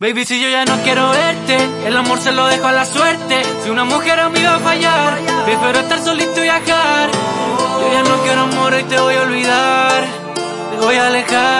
Baby, si yo ya no quiero verte, el amor se lo dejo a la suerte. Si una mujer a mí va a fallar, prefiero estar solito y viajar. Yo ya no quiero amor y te voy a olvidar, te voy a alejar.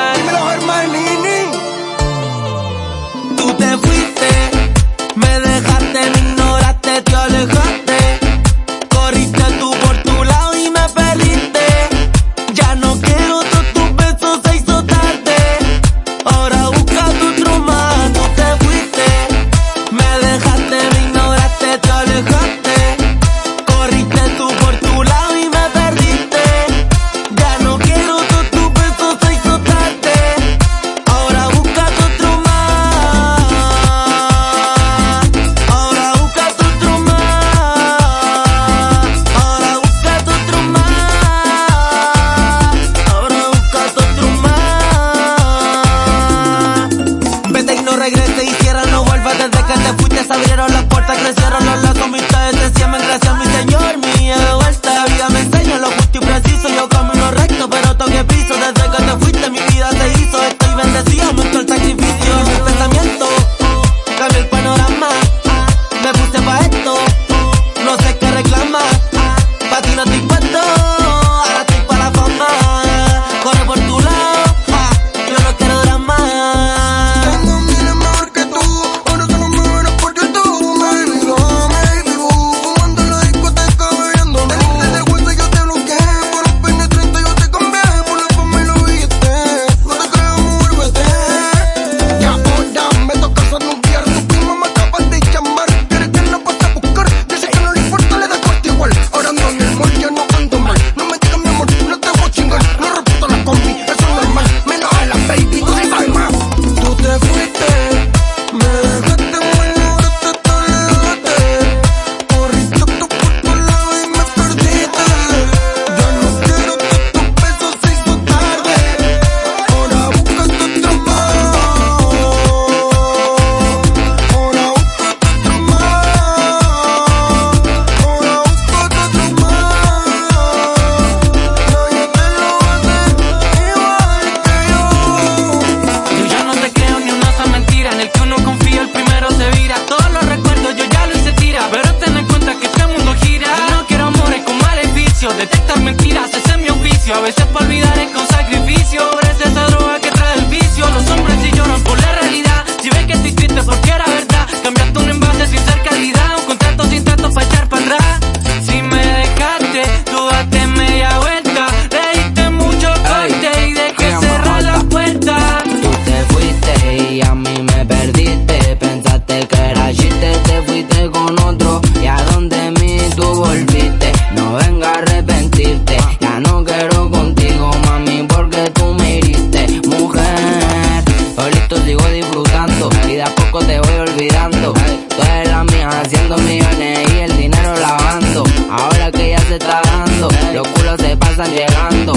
y de a poco te voy olvidando. Tú eres la mía haciendo millones y el dinero lavando. Ahora que ya se está dando, los culos se pasan llegando.